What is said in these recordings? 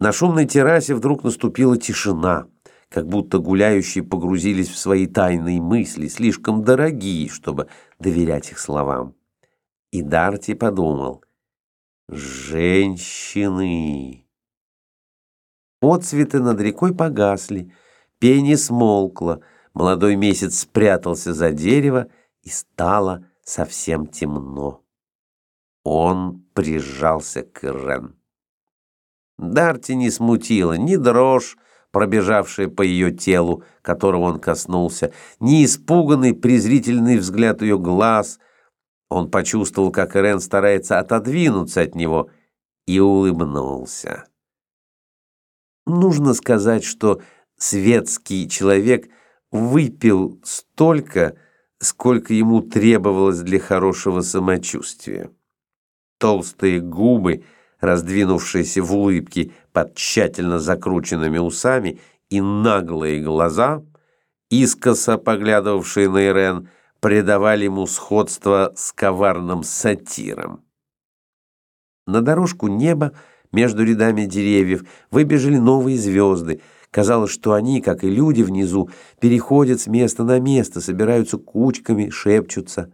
На шумной террасе вдруг наступила тишина, как будто гуляющие погрузились в свои тайные мысли, слишком дорогие, чтобы доверять их словам. И Дарти подумал, «Женщины!» Отцветы над рекой погасли, пение смолкло, молодой месяц спрятался за дерево, и стало совсем темно. Он прижался к Ирен. Дарти не смутила ни дрожь, пробежавшая по ее телу, которого он коснулся, ни испуганный презрительный взгляд ее глаз. Он почувствовал, как Ирен старается отодвинуться от него, и улыбнулся. Нужно сказать, что светский человек выпил столько, сколько ему требовалось для хорошего самочувствия. Толстые губы, раздвинувшиеся в улыбке под тщательно закрученными усами, и наглые глаза, искоса поглядывавшие на Ирен, придавали ему сходство с коварным сатиром. На дорожку неба между рядами деревьев выбежали новые звезды. Казалось, что они, как и люди внизу, переходят с места на место, собираются кучками, шепчутся.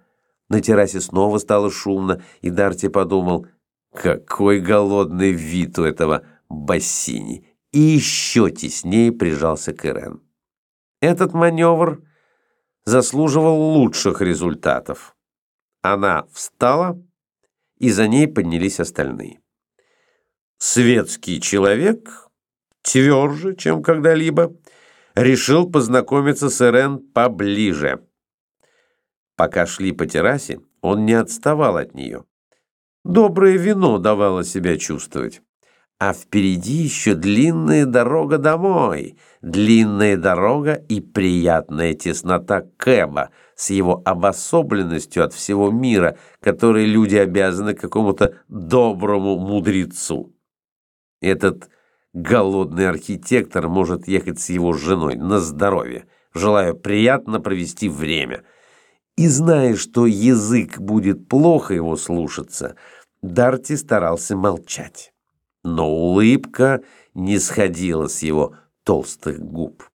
На террасе снова стало шумно, и Дарти подумал, какой голодный вид у этого бассейни, и еще теснее прижался к Ирен. Этот маневр заслуживал лучших результатов. Она встала, и за ней поднялись остальные. Светский человек, тверже, чем когда-либо, решил познакомиться с Ирен поближе. Пока шли по террасе, он не отставал от нее. Доброе вино давало себя чувствовать. А впереди еще длинная дорога домой, длинная дорога и приятная теснота Кэба с его обособленностью от всего мира, которой люди обязаны какому-то доброму мудрецу. Этот голодный архитектор может ехать с его женой на здоровье, желая приятно провести время – и зная, что язык будет плохо его слушаться, Дарти старался молчать. Но улыбка не сходила с его толстых губ.